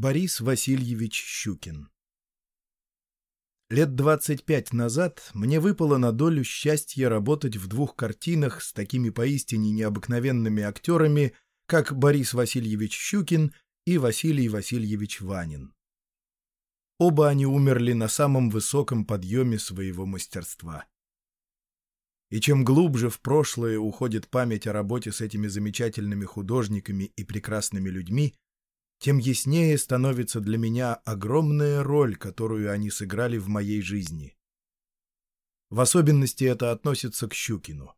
Борис Васильевич Щукин Лет 25 назад мне выпало на долю счастье работать в двух картинах с такими поистине необыкновенными актерами, как Борис Васильевич Щукин и Василий Васильевич Ванин. Оба они умерли на самом высоком подъеме своего мастерства. И чем глубже в прошлое уходит память о работе с этими замечательными художниками и прекрасными людьми, тем яснее становится для меня огромная роль, которую они сыграли в моей жизни. В особенности это относится к Щукину.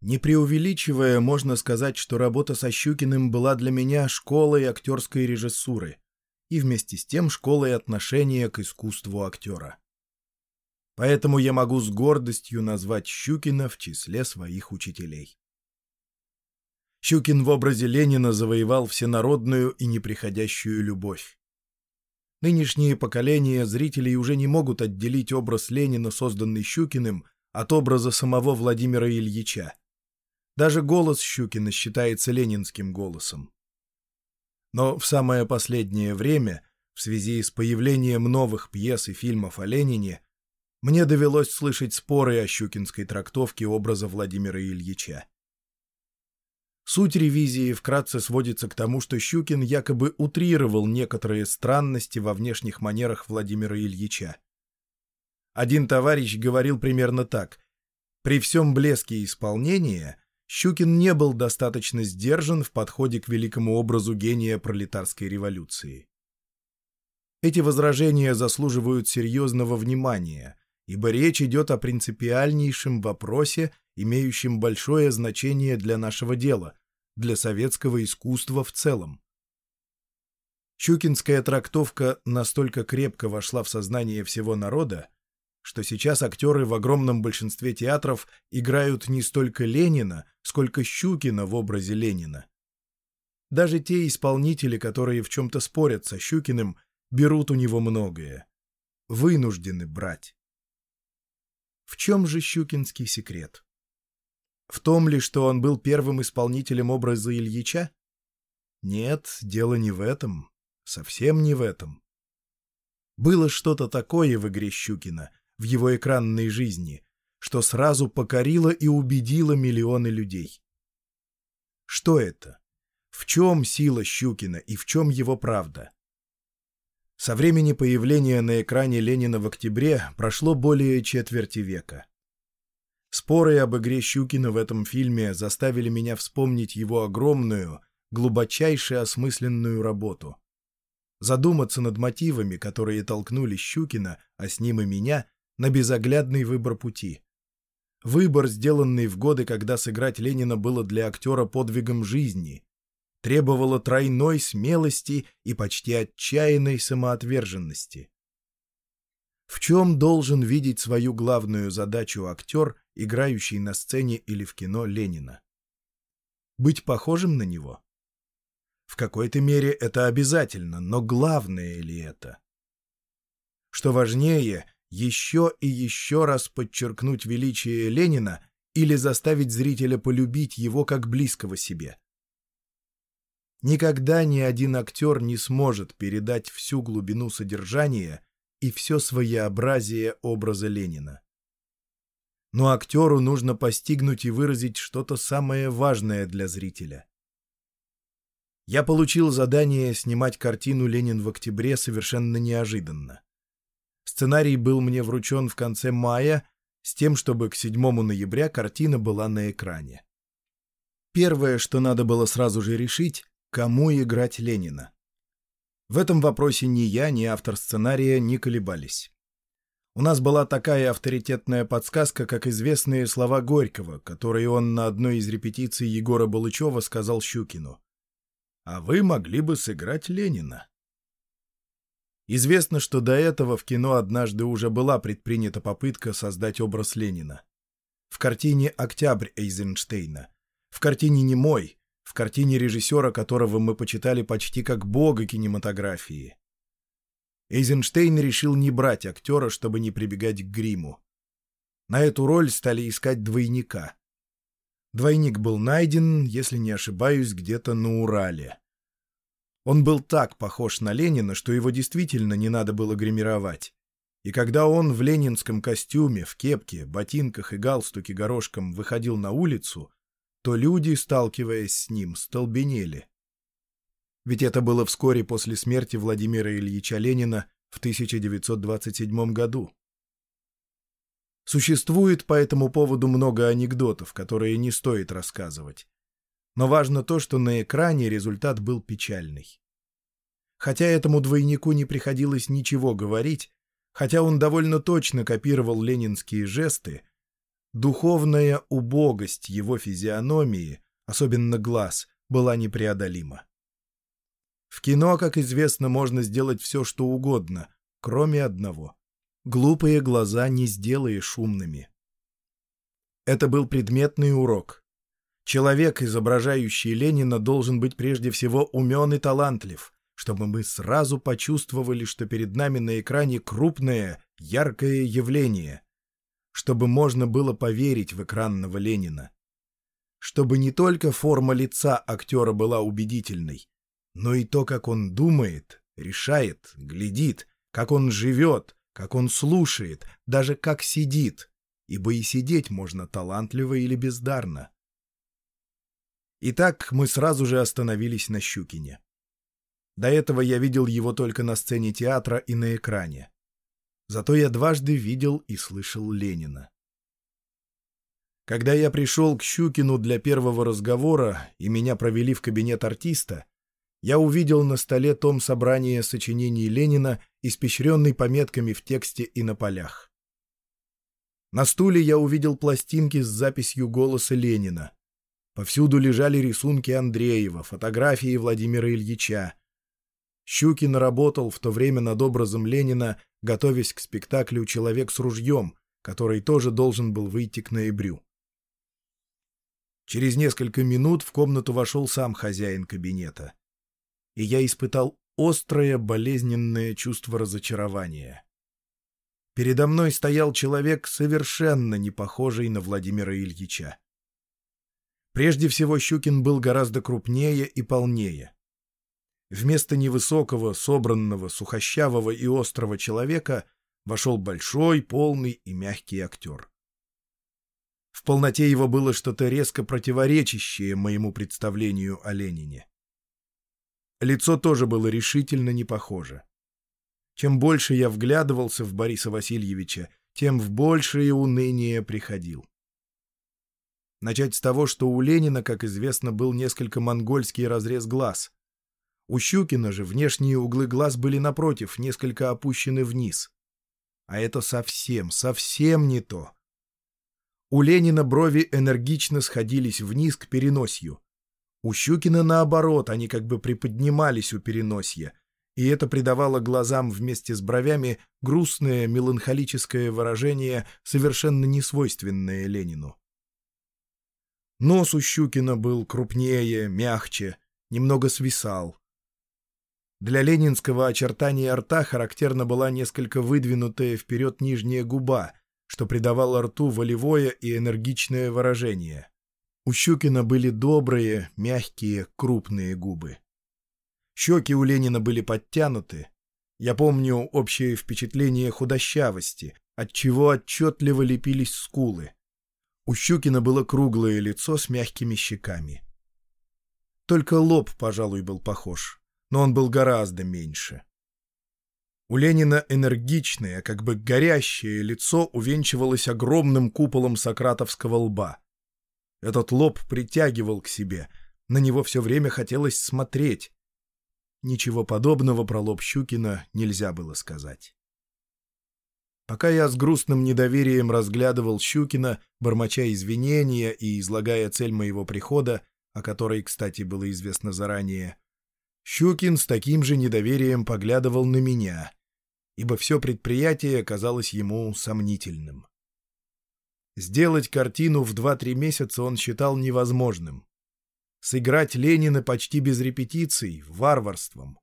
Не преувеличивая, можно сказать, что работа со Щукиным была для меня школой актерской режиссуры и вместе с тем школой отношения к искусству актера. Поэтому я могу с гордостью назвать Щукина в числе своих учителей. Щукин в образе Ленина завоевал всенародную и неприходящую любовь. Нынешние поколения зрителей уже не могут отделить образ Ленина, созданный Щукиным, от образа самого Владимира Ильича. Даже голос Щукина считается ленинским голосом. Но в самое последнее время, в связи с появлением новых пьес и фильмов о Ленине, мне довелось слышать споры о щукинской трактовке образа Владимира Ильича. Суть ревизии вкратце сводится к тому, что Щукин якобы утрировал некоторые странности во внешних манерах Владимира Ильича. Один товарищ говорил примерно так. При всем блеске исполнения Щукин не был достаточно сдержан в подходе к великому образу гения пролетарской революции. Эти возражения заслуживают серьезного внимания, ибо речь идет о принципиальнейшем вопросе, имеющем большое значение для нашего дела, для советского искусства в целом. Щукинская трактовка настолько крепко вошла в сознание всего народа, что сейчас актеры в огромном большинстве театров играют не столько Ленина, сколько Щукина в образе Ленина. Даже те исполнители, которые в чем-то спорят со Щукиным, берут у него многое. Вынуждены брать. В чем же щукинский секрет? В том ли, что он был первым исполнителем образа Ильича? Нет, дело не в этом. Совсем не в этом. Было что-то такое в игре Щукина, в его экранной жизни, что сразу покорило и убедило миллионы людей. Что это? В чем сила Щукина и в чем его правда? Со времени появления на экране Ленина в октябре прошло более четверти века. Споры об игре Щукина в этом фильме заставили меня вспомнить его огромную, глубочайше осмысленную работу. Задуматься над мотивами, которые толкнули Щукина, а с ним и меня, на безоглядный выбор пути. Выбор, сделанный в годы, когда сыграть Ленина было для актера подвигом жизни, требовало тройной смелости и почти отчаянной самоотверженности. В чем должен видеть свою главную задачу актер, играющий на сцене или в кино Ленина? Быть похожим на него? В какой-то мере это обязательно, но главное ли это? Что важнее, еще и еще раз подчеркнуть величие Ленина или заставить зрителя полюбить его как близкого себе? Никогда ни один актер не сможет передать всю глубину содержания и все своеобразие образа Ленина. Но актеру нужно постигнуть и выразить что-то самое важное для зрителя. Я получил задание снимать картину «Ленин в октябре» совершенно неожиданно. Сценарий был мне вручен в конце мая с тем, чтобы к 7 ноября картина была на экране. Первое, что надо было сразу же решить, кому играть Ленина. В этом вопросе ни я, ни автор сценария не колебались. У нас была такая авторитетная подсказка, как известные слова Горького, которые он на одной из репетиций Егора Балычева сказал Щукину. «А вы могли бы сыграть Ленина». Известно, что до этого в кино однажды уже была предпринята попытка создать образ Ленина. В картине «Октябрь» Эйзенштейна, в картине «Немой», в картине режиссера, которого мы почитали почти как бога кинематографии. Эйзенштейн решил не брать актера, чтобы не прибегать к гриму. На эту роль стали искать двойника. Двойник был найден, если не ошибаюсь, где-то на Урале. Он был так похож на Ленина, что его действительно не надо было гримировать. И когда он в ленинском костюме, в кепке, ботинках и галстуке горошком выходил на улицу, то люди, сталкиваясь с ним, столбенели. Ведь это было вскоре после смерти Владимира Ильича Ленина в 1927 году. Существует по этому поводу много анекдотов, которые не стоит рассказывать. Но важно то, что на экране результат был печальный. Хотя этому двойнику не приходилось ничего говорить, хотя он довольно точно копировал ленинские жесты, духовная убогость его физиономии, особенно глаз, была непреодолима. В кино, как известно, можно сделать все, что угодно, кроме одного. Глупые глаза не сделаешь умными. Это был предметный урок. Человек, изображающий Ленина, должен быть прежде всего умен и талантлив, чтобы мы сразу почувствовали, что перед нами на экране крупное, яркое явление, чтобы можно было поверить в экранного Ленина. Чтобы не только форма лица актера была убедительной, но и то, как он думает, решает, глядит, как он живет, как он слушает, даже как сидит, ибо и сидеть можно талантливо или бездарно. Итак, мы сразу же остановились на Щукине. До этого я видел его только на сцене театра и на экране. Зато я дважды видел и слышал Ленина. Когда я пришел к Щукину для первого разговора и меня провели в кабинет артиста, я увидел на столе том собрания сочинений Ленина, испещренный пометками в тексте и на полях. На стуле я увидел пластинки с записью голоса Ленина. Повсюду лежали рисунки Андреева, фотографии Владимира Ильича, Щукин работал в то время над образом Ленина, готовясь к спектаклю «Человек с ружьем», который тоже должен был выйти к ноябрю. Через несколько минут в комнату вошел сам хозяин кабинета. И я испытал острое болезненное чувство разочарования. Передо мной стоял человек, совершенно не похожий на Владимира Ильича. Прежде всего, Щукин был гораздо крупнее и полнее. Вместо невысокого, собранного, сухощавого и острого человека вошел большой, полный и мягкий актер. В полноте его было что-то резко противоречащее моему представлению о Ленине. Лицо тоже было решительно не похоже. Чем больше я вглядывался в Бориса Васильевича, тем в большее уныние приходил. Начать с того, что у Ленина, как известно, был несколько монгольский разрез глаз, у Щукина же внешние углы глаз были напротив, несколько опущены вниз. А это совсем, совсем не то. У Ленина брови энергично сходились вниз к переносью. У Щукина, наоборот, они как бы приподнимались у переносья, и это придавало глазам вместе с бровями грустное меланхолическое выражение, совершенно несвойственное Ленину. Нос у Щукина был крупнее, мягче, немного свисал. Для ленинского очертания рта характерна была несколько выдвинутая вперед нижняя губа, что придавало рту волевое и энергичное выражение. У Щукина были добрые, мягкие, крупные губы. Щеки у Ленина были подтянуты. Я помню общее впечатление худощавости, от чего отчетливо лепились скулы. У Щукина было круглое лицо с мягкими щеками. Только лоб, пожалуй, был похож но он был гораздо меньше. У Ленина энергичное, как бы горящее лицо увенчивалось огромным куполом сократовского лба. Этот лоб притягивал к себе, на него все время хотелось смотреть. Ничего подобного про лоб Щукина нельзя было сказать. Пока я с грустным недоверием разглядывал Щукина, бормоча извинения и излагая цель моего прихода, о которой, кстати, было известно заранее, Щукин с таким же недоверием поглядывал на меня, ибо все предприятие казалось ему сомнительным. Сделать картину в 2-3 месяца он считал невозможным. Сыграть Ленина почти без репетиций — варварством.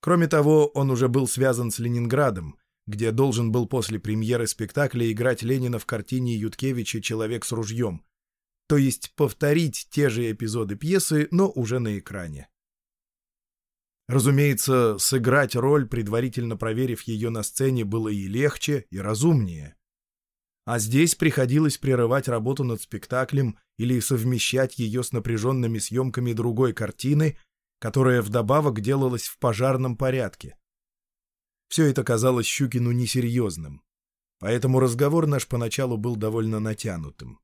Кроме того, он уже был связан с Ленинградом, где должен был после премьеры спектакля играть Ленина в картине Юткевича «Человек с ружьем», то есть повторить те же эпизоды пьесы, но уже на экране. Разумеется, сыграть роль, предварительно проверив ее на сцене, было и легче, и разумнее. А здесь приходилось прерывать работу над спектаклем или совмещать ее с напряженными съемками другой картины, которая вдобавок делалась в пожарном порядке. Все это казалось Щукину несерьезным, поэтому разговор наш поначалу был довольно натянутым.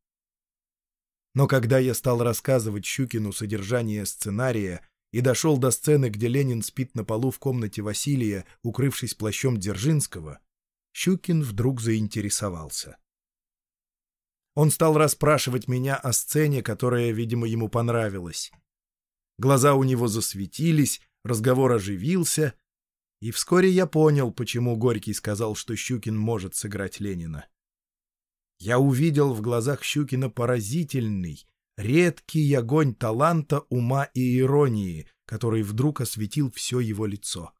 Но когда я стал рассказывать Щукину содержание сценария и дошел до сцены, где Ленин спит на полу в комнате Василия, укрывшись плащом Дзержинского, Щукин вдруг заинтересовался. Он стал расспрашивать меня о сцене, которая, видимо, ему понравилась. Глаза у него засветились, разговор оживился, и вскоре я понял, почему Горький сказал, что Щукин может сыграть Ленина. Я увидел в глазах Щукина поразительный, редкий огонь таланта, ума и иронии, который вдруг осветил все его лицо.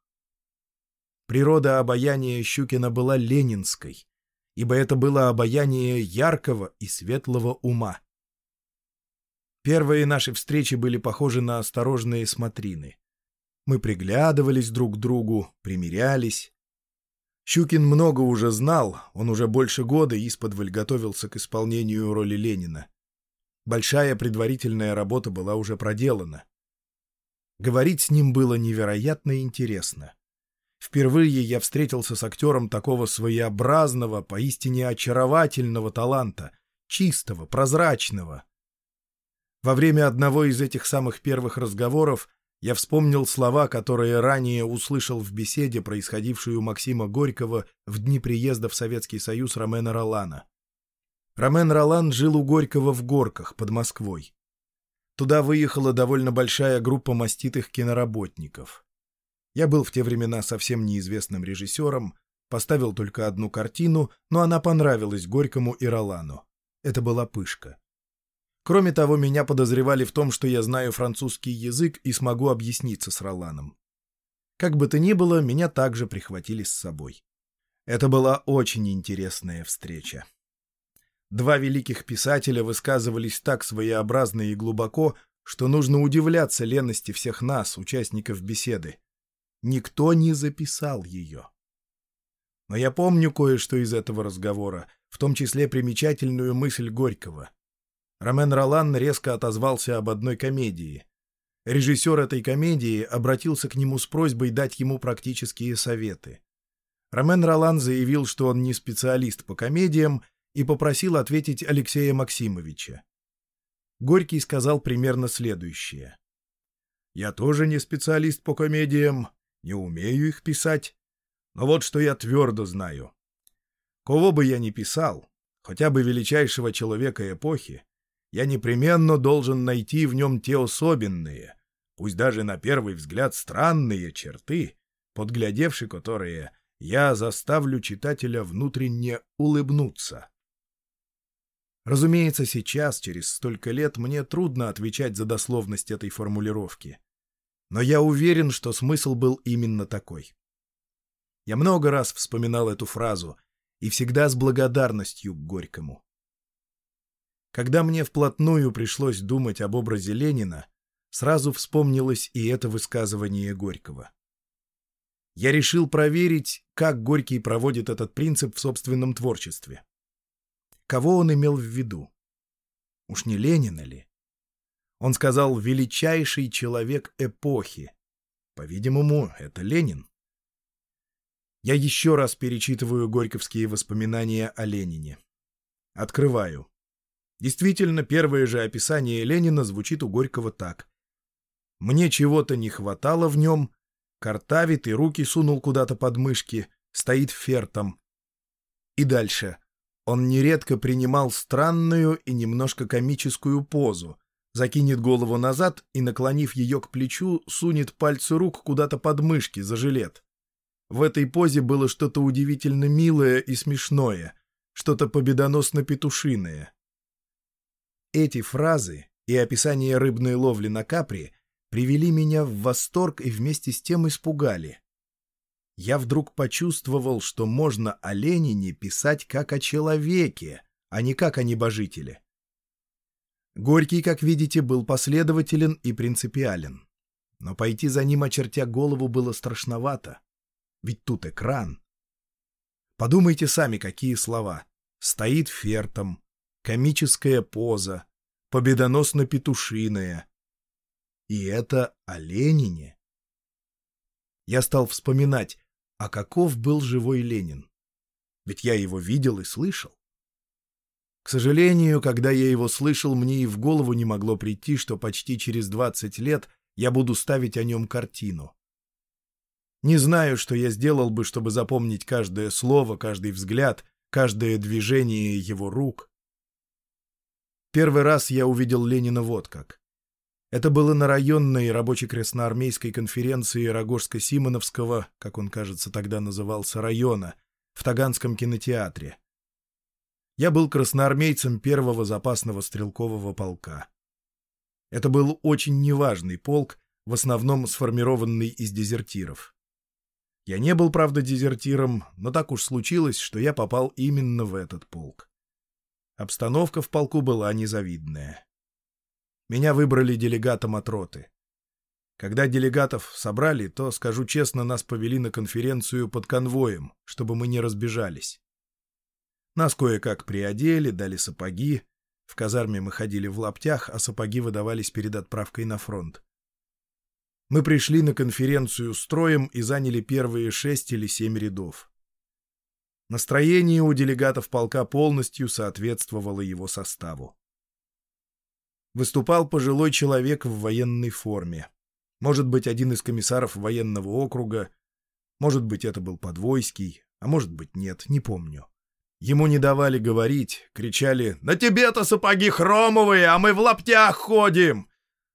Природа обаяния Щукина была ленинской, ибо это было обаяние яркого и светлого ума. Первые наши встречи были похожи на осторожные смотрины. Мы приглядывались друг к другу, примирялись. Щукин много уже знал, он уже больше года исподволь готовился к исполнению роли Ленина. Большая предварительная работа была уже проделана. Говорить с ним было невероятно интересно. Впервые я встретился с актером такого своеобразного, поистине очаровательного таланта, чистого, прозрачного. Во время одного из этих самых первых разговоров я вспомнил слова, которые ранее услышал в беседе, происходившей у Максима Горького в дни приезда в Советский Союз Ромена Ролана. Ромен Ролан жил у Горького в Горках под Москвой. Туда выехала довольно большая группа маститых киноработников. Я был в те времена совсем неизвестным режиссером, поставил только одну картину, но она понравилась Горькому и Ролану. Это была «Пышка». Кроме того, меня подозревали в том, что я знаю французский язык и смогу объясниться с Роланом. Как бы то ни было, меня также прихватили с собой. Это была очень интересная встреча. Два великих писателя высказывались так своеобразно и глубоко, что нужно удивляться лености всех нас, участников беседы. Никто не записал ее. Но я помню кое-что из этого разговора, в том числе примечательную мысль Горького. Ромен Ролан резко отозвался об одной комедии. Режиссер этой комедии обратился к нему с просьбой дать ему практические советы. Ромен Ролан заявил, что он не специалист по комедиям и попросил ответить Алексея Максимовича. Горький сказал примерно следующее. «Я тоже не специалист по комедиям, не умею их писать, но вот что я твердо знаю. Кого бы я ни писал, хотя бы величайшего человека эпохи, я непременно должен найти в нем те особенные, пусть даже на первый взгляд странные черты, подглядевши которые, я заставлю читателя внутренне улыбнуться. Разумеется, сейчас, через столько лет, мне трудно отвечать за дословность этой формулировки. Но я уверен, что смысл был именно такой. Я много раз вспоминал эту фразу и всегда с благодарностью к Горькому. Когда мне вплотную пришлось думать об образе Ленина, сразу вспомнилось и это высказывание Горького. Я решил проверить, как Горький проводит этот принцип в собственном творчестве. Кого он имел в виду? Уж не Ленина ли? Он сказал «величайший человек эпохи». По-видимому, это Ленин. Я еще раз перечитываю горьковские воспоминания о Ленине. Открываю. Действительно, первое же описание Ленина звучит у Горького так. «Мне чего-то не хватало в нем, картавит и руки сунул куда-то под мышки, стоит фертом». И дальше. Он нередко принимал странную и немножко комическую позу, закинет голову назад и, наклонив ее к плечу, сунет пальцы рук куда-то под мышки за жилет. В этой позе было что-то удивительно милое и смешное, что-то победоносно-петушиное. Эти фразы и описание рыбной ловли на капри привели меня в восторг и вместе с тем испугали я вдруг почувствовал, что можно о Ленине писать как о человеке, а не как о небожителе. Горький, как видите, был последователен и принципиален. но пойти за ним, очертя голову, было страшновато. Ведь тут экран. Подумайте сами, какие слова. Стоит фертом, комическая поза, победоносно-петушиная. И это о Ленине. Я стал вспоминать, а каков был живой Ленин? Ведь я его видел и слышал. К сожалению, когда я его слышал, мне и в голову не могло прийти, что почти через 20 лет я буду ставить о нем картину. Не знаю, что я сделал бы, чтобы запомнить каждое слово, каждый взгляд, каждое движение его рук. Первый раз я увидел Ленина вот как. Это было на районной рабоче-красноармейской конференции Рогожско-Симоновского, как он, кажется, тогда назывался, района, в Таганском кинотеатре. Я был красноармейцем первого запасного стрелкового полка. Это был очень неважный полк, в основном сформированный из дезертиров. Я не был, правда, дезертиром, но так уж случилось, что я попал именно в этот полк. Обстановка в полку была незавидная. Меня выбрали делегатом от роты. Когда делегатов собрали, то, скажу честно, нас повели на конференцию под конвоем, чтобы мы не разбежались. Нас кое-как приодели, дали сапоги. В казарме мы ходили в лаптях, а сапоги выдавались перед отправкой на фронт. Мы пришли на конференцию строем и заняли первые шесть или семь рядов. Настроение у делегатов полка полностью соответствовало его составу. Выступал пожилой человек в военной форме. Может быть, один из комиссаров военного округа, может быть, это был Подвойский, а может быть, нет, не помню. Ему не давали говорить, кричали «На тебе-то сапоги хромовые, а мы в лаптях ходим!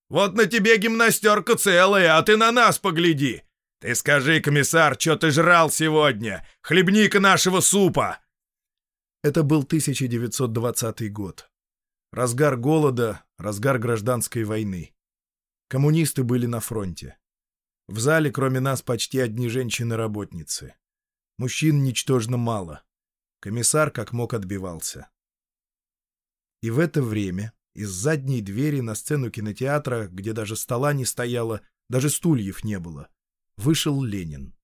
Вот на тебе гимнастерка целая, а ты на нас погляди! Ты скажи, комиссар, что ты жрал сегодня? Хлебника нашего супа!» Это был 1920 год. Разгар голода, разгар гражданской войны. Коммунисты были на фронте. В зале, кроме нас, почти одни женщины-работницы. Мужчин ничтожно мало. Комиссар как мог отбивался. И в это время из задней двери на сцену кинотеатра, где даже стола не стояло, даже стульев не было, вышел Ленин.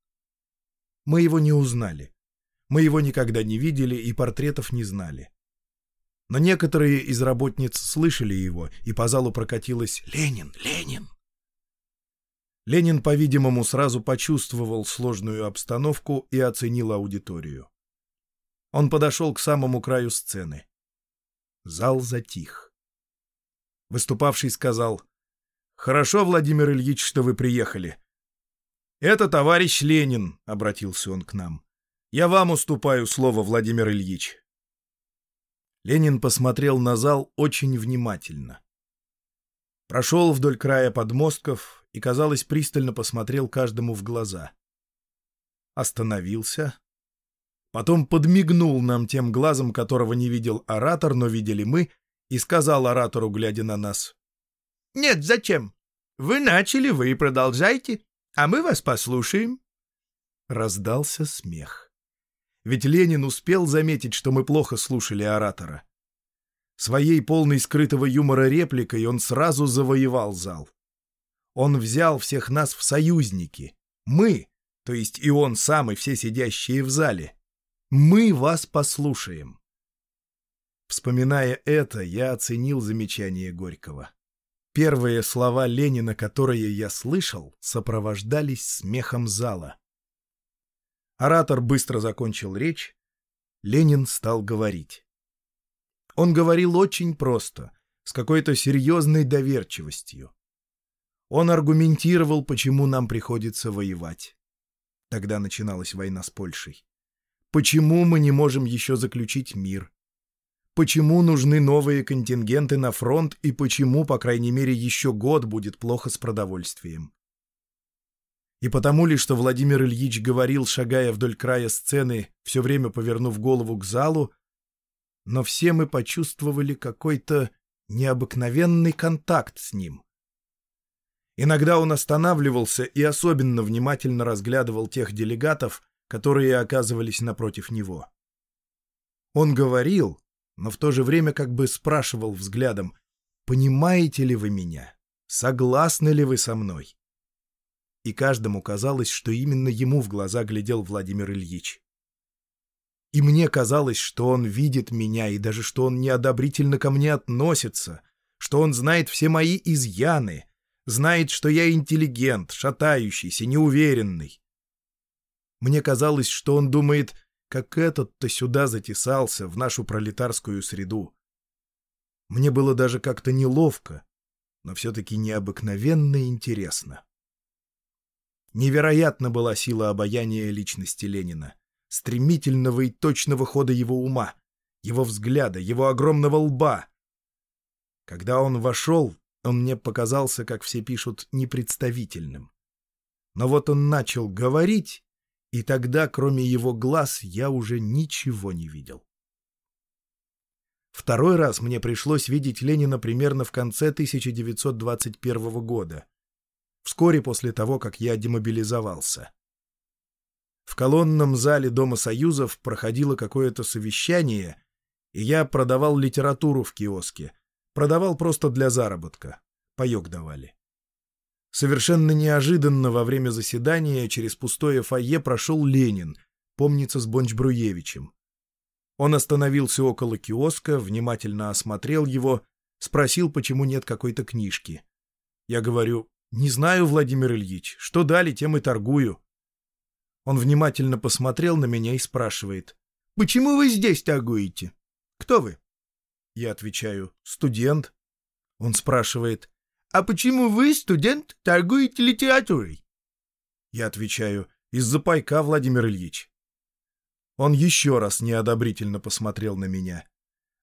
Мы его не узнали. Мы его никогда не видели и портретов не знали. Но некоторые из работниц слышали его, и по залу прокатилось «Ленин! Ленин!». Ленин, по-видимому, сразу почувствовал сложную обстановку и оценил аудиторию. Он подошел к самому краю сцены. Зал затих. Выступавший сказал, «Хорошо, Владимир Ильич, что вы приехали. Это товарищ Ленин», — обратился он к нам. «Я вам уступаю слово, Владимир Ильич». Ленин посмотрел на зал очень внимательно. Прошел вдоль края подмостков и, казалось, пристально посмотрел каждому в глаза. Остановился, Потом подмигнул нам тем глазом, которого не видел оратор, но видели мы, и сказал оратору, глядя на нас. «Нет, зачем? Вы начали, вы и продолжайте, а мы вас послушаем». Раздался смех. Ведь Ленин успел заметить, что мы плохо слушали оратора. Своей полной скрытого юмора репликой он сразу завоевал зал. Он взял всех нас в союзники. Мы, то есть и он сам, и все сидящие в зале. Мы вас послушаем. Вспоминая это, я оценил замечание Горького. Первые слова Ленина, которые я слышал, сопровождались смехом зала. Оратор быстро закончил речь. Ленин стал говорить. Он говорил очень просто, с какой-то серьезной доверчивостью. Он аргументировал, почему нам приходится воевать. Тогда начиналась война с Польшей. Почему мы не можем еще заключить мир? Почему нужны новые контингенты на фронт и почему, по крайней мере, еще год будет плохо с продовольствием? И потому ли, что Владимир Ильич говорил, шагая вдоль края сцены, все время повернув голову к залу, но все мы почувствовали какой-то необыкновенный контакт с ним. Иногда он останавливался и особенно внимательно разглядывал тех делегатов, которые оказывались напротив него. Он говорил, но в то же время как бы спрашивал взглядом, «Понимаете ли вы меня? Согласны ли вы со мной? и каждому казалось, что именно ему в глаза глядел Владимир Ильич. И мне казалось, что он видит меня, и даже что он неодобрительно ко мне относится, что он знает все мои изъяны, знает, что я интеллигент, шатающийся, неуверенный. Мне казалось, что он думает, как этот-то сюда затесался, в нашу пролетарскую среду. Мне было даже как-то неловко, но все-таки необыкновенно интересно. Невероятна была сила обаяния личности Ленина, стремительного и точного хода его ума, его взгляда, его огромного лба. Когда он вошел, он мне показался, как все пишут, непредставительным. Но вот он начал говорить, и тогда, кроме его глаз, я уже ничего не видел. Второй раз мне пришлось видеть Ленина примерно в конце 1921 года, вскоре после того, как я демобилизовался. В колонном зале Дома Союзов проходило какое-то совещание, и я продавал литературу в киоске. Продавал просто для заработка. Паек давали. Совершенно неожиданно во время заседания через пустое фойе прошел Ленин, помнится с Бонч-Бруевичем. Он остановился около киоска, внимательно осмотрел его, спросил, почему нет какой-то книжки. Я говорю, не знаю, Владимир Ильич, что дали, тем и торгую. Он внимательно посмотрел на меня и спрашивает, почему вы здесь торгуете? Кто вы? Я отвечаю, студент. Он спрашивает, а почему вы, студент, торгуете литературой? Я отвечаю, из-за пайка, Владимир Ильич. Он еще раз неодобрительно посмотрел на меня.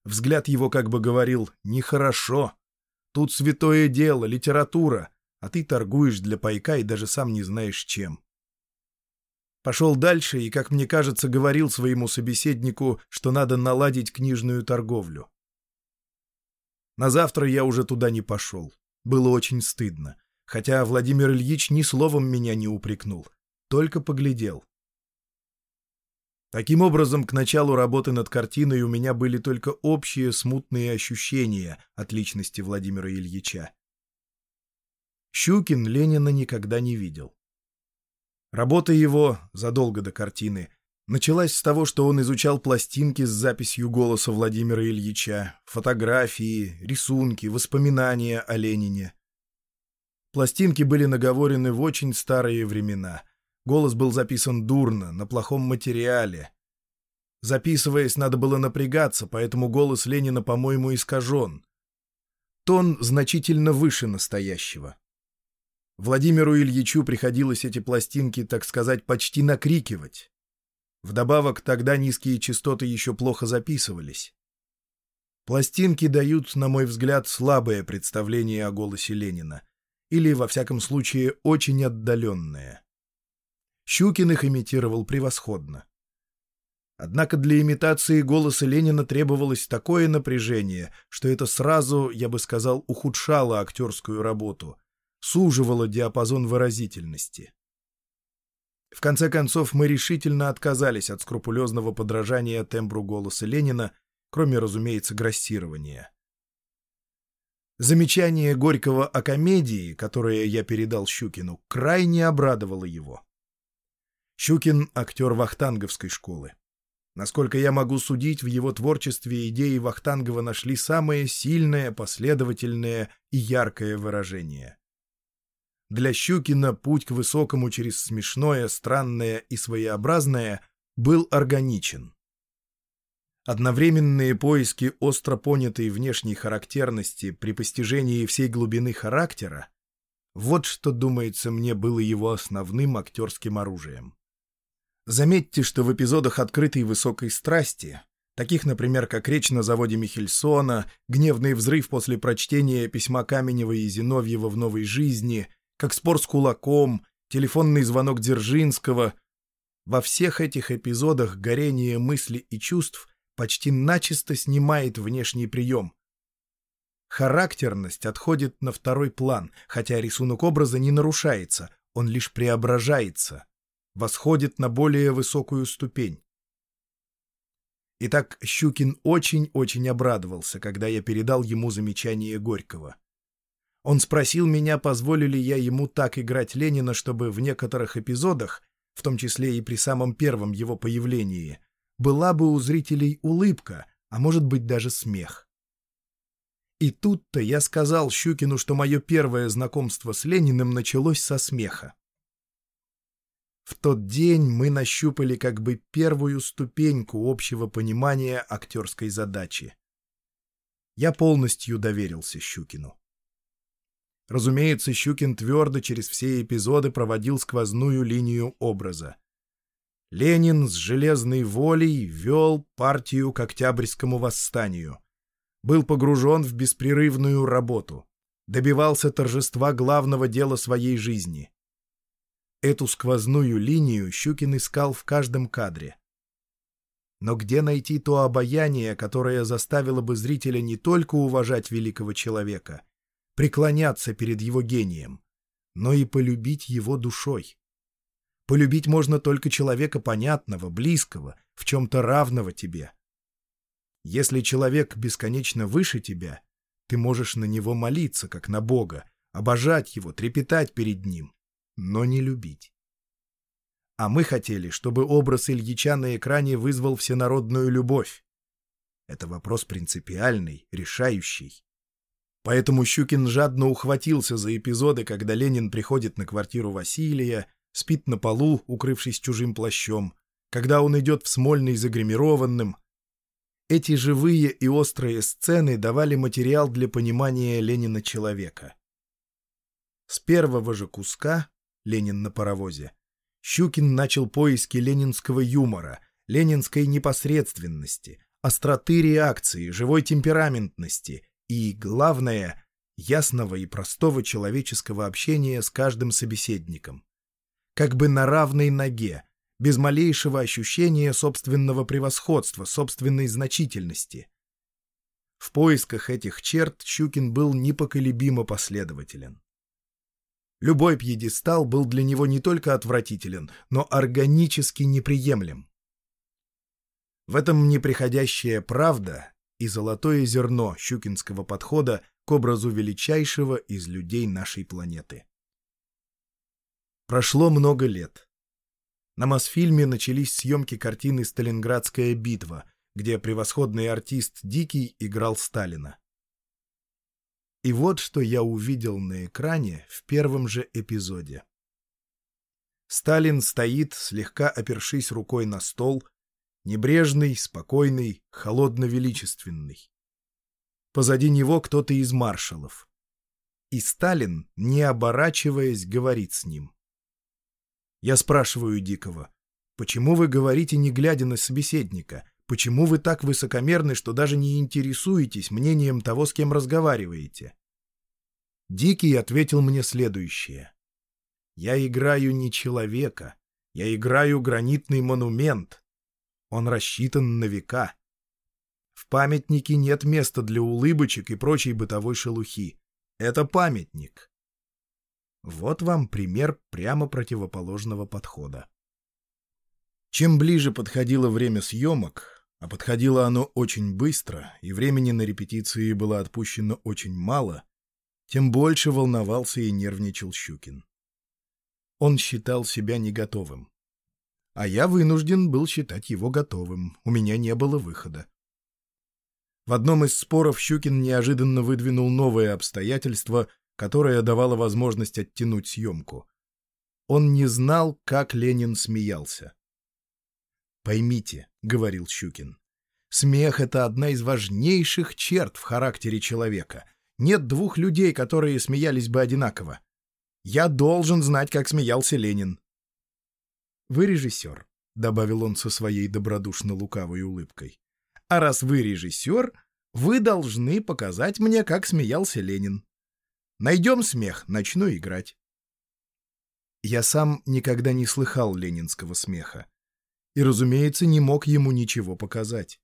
Взгляд его как бы говорил «Нехорошо. Тут святое дело, литература, а ты торгуешь для пайка и даже сам не знаешь чем». Пошел дальше и, как мне кажется, говорил своему собеседнику, что надо наладить книжную торговлю. На завтра я уже туда не пошел. Было очень стыдно. Хотя Владимир Ильич ни словом меня не упрекнул. Только поглядел. Таким образом, к началу работы над картиной у меня были только общие смутные ощущения от личности Владимира Ильича. Щукин Ленина никогда не видел. Работа его, задолго до картины, началась с того, что он изучал пластинки с записью голоса Владимира Ильича, фотографии, рисунки, воспоминания о Ленине. Пластинки были наговорены в очень старые времена — Голос был записан дурно, на плохом материале. Записываясь, надо было напрягаться, поэтому голос Ленина, по-моему, искажен. Тон значительно выше настоящего. Владимиру Ильичу приходилось эти пластинки, так сказать, почти накрикивать. Вдобавок, тогда низкие частоты еще плохо записывались. Пластинки дают, на мой взгляд, слабое представление о голосе Ленина, или, во всяком случае, очень отдаленное. Щукин их имитировал превосходно. Однако для имитации голоса Ленина требовалось такое напряжение, что это сразу, я бы сказал, ухудшало актерскую работу, суживало диапазон выразительности. В конце концов, мы решительно отказались от скрупулезного подражания тембру голоса Ленина, кроме, разумеется, грассирования. Замечание Горького о комедии, которое я передал Щукину, крайне обрадовало его. Щукин — актер вахтанговской школы. Насколько я могу судить, в его творчестве идеи Вахтангова нашли самое сильное, последовательное и яркое выражение. Для Щукина путь к высокому через смешное, странное и своеобразное был органичен. Одновременные поиски остро понятой внешней характерности при постижении всей глубины характера — вот что, думается мне, было его основным актерским оружием. Заметьте, что в эпизодах открытой высокой страсти, таких, например, как речь на заводе Михельсона, гневный взрыв после прочтения письма Каменева и Зиновьева в «Новой жизни», как спор с кулаком, телефонный звонок Дзержинского, во всех этих эпизодах горение мысли и чувств почти начисто снимает внешний прием. Характерность отходит на второй план, хотя рисунок образа не нарушается, он лишь преображается восходит на более высокую ступень. Итак, Щукин очень-очень обрадовался, когда я передал ему замечание Горького. Он спросил меня, позволю ли я ему так играть Ленина, чтобы в некоторых эпизодах, в том числе и при самом первом его появлении, была бы у зрителей улыбка, а может быть даже смех. И тут-то я сказал Щукину, что мое первое знакомство с Лениным началось со смеха. В тот день мы нащупали как бы первую ступеньку общего понимания актерской задачи. Я полностью доверился Щукину. Разумеется, Щукин твердо через все эпизоды проводил сквозную линию образа. Ленин с железной волей вел партию к Октябрьскому восстанию. Был погружен в беспрерывную работу. Добивался торжества главного дела своей жизни. Эту сквозную линию Щукин искал в каждом кадре. Но где найти то обаяние, которое заставило бы зрителя не только уважать великого человека — преклоняться перед его гением, но и полюбить его душой. Полюбить можно только человека понятного, близкого, в чем-то равного тебе. Если человек бесконечно выше тебя, ты можешь на него молиться, как на Бога, обожать его, трепетать перед ним, но не любить. А мы хотели, чтобы образ Ильича на экране вызвал всенародную любовь. Это вопрос принципиальный, решающий. Поэтому Щукин жадно ухватился за эпизоды, когда Ленин приходит на квартиру Василия, спит на полу, укрывшись чужим плащом, когда он идет в Смольный загримированным. Эти живые и острые сцены давали материал для понимания Ленина человека. С первого же куска «Ленин на паровозе» Щукин начал поиски ленинского юмора, ленинской непосредственности, остроты реакции, живой темпераментности — и, главное, ясного и простого человеческого общения с каждым собеседником. Как бы на равной ноге, без малейшего ощущения собственного превосходства, собственной значительности. В поисках этих черт Щукин был непоколебимо последователен. Любой пьедестал был для него не только отвратителен, но органически неприемлем. В этом неприходящая правда и золотое зерно щукинского подхода к образу величайшего из людей нашей планеты. Прошло много лет. На Мосфильме начались съемки картины «Сталинградская битва», где превосходный артист Дикий играл Сталина. И вот что я увидел на экране в первом же эпизоде. Сталин стоит, слегка опершись рукой на стол, Небрежный, спокойный, холодно-величественный. Позади него кто-то из маршалов. И Сталин, не оборачиваясь, говорит с ним. Я спрашиваю Дикого, почему вы говорите, не глядя на собеседника? Почему вы так высокомерны, что даже не интересуетесь мнением того, с кем разговариваете? Дикий ответил мне следующее. Я играю не человека, я играю гранитный монумент, он рассчитан на века. В памятнике нет места для улыбочек и прочей бытовой шелухи. Это памятник. Вот вам пример прямо противоположного подхода. Чем ближе подходило время съемок, а подходило оно очень быстро, и времени на репетиции было отпущено очень мало, тем больше волновался и нервничал Щукин. Он считал себя не готовым а я вынужден был считать его готовым, у меня не было выхода. В одном из споров Щукин неожиданно выдвинул новое обстоятельство, которое давало возможность оттянуть съемку. Он не знал, как Ленин смеялся. «Поймите», — говорил Щукин, — «смех — это одна из важнейших черт в характере человека. Нет двух людей, которые смеялись бы одинаково. Я должен знать, как смеялся Ленин. Вы режиссер», — добавил он со своей добродушно-лукавой улыбкой. «А раз вы режиссер, вы должны показать мне, как смеялся Ленин. Найдем смех, начну играть». Я сам никогда не слыхал ленинского смеха и, разумеется, не мог ему ничего показать.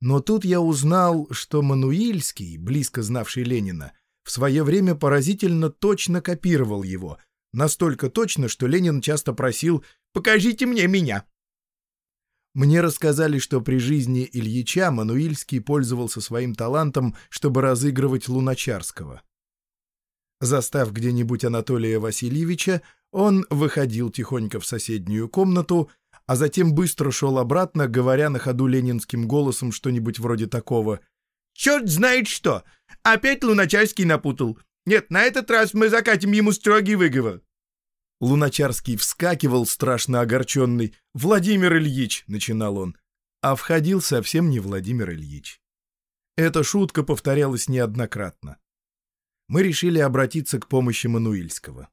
Но тут я узнал, что Мануильский, близко знавший Ленина, в свое время поразительно точно копировал его — Настолько точно, что Ленин часто просил «покажите мне меня». Мне рассказали, что при жизни Ильича Мануильский пользовался своим талантом, чтобы разыгрывать Луначарского. Застав где-нибудь Анатолия Васильевича, он выходил тихонько в соседнюю комнату, а затем быстро шел обратно, говоря на ходу ленинским голосом что-нибудь вроде такого. «Черт знает что! Опять Луначарский напутал. Нет, на этот раз мы закатим ему строгий выговор». Луначарский вскакивал, страшно огорченный. «Владимир Ильич!» — начинал он. А входил совсем не Владимир Ильич. Эта шутка повторялась неоднократно. Мы решили обратиться к помощи Мануильского.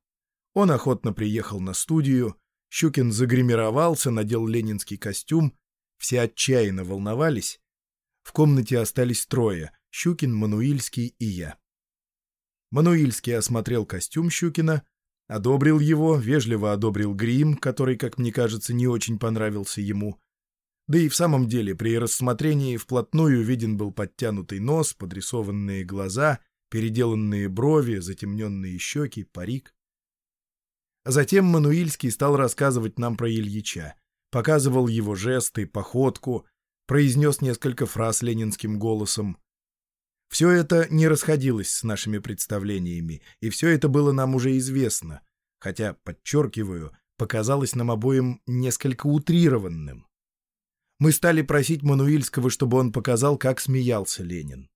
Он охотно приехал на студию, Щукин загримировался, надел ленинский костюм, все отчаянно волновались. В комнате остались трое — Щукин, Мануильский и я. Мануильский осмотрел костюм Щукина, одобрил его, вежливо одобрил грим, который, как мне кажется, не очень понравился ему. Да и в самом деле при рассмотрении вплотную виден был подтянутый нос, подрисованные глаза, переделанные брови, затемненные щеки, парик. Затем Мануильский стал рассказывать нам про Ильича, показывал его жесты, походку, произнес несколько фраз ленинским голосом. Все это не расходилось с нашими представлениями, и все это было нам уже известно, хотя, подчеркиваю, показалось нам обоим несколько утрированным. Мы стали просить Мануильского, чтобы он показал, как смеялся Ленин.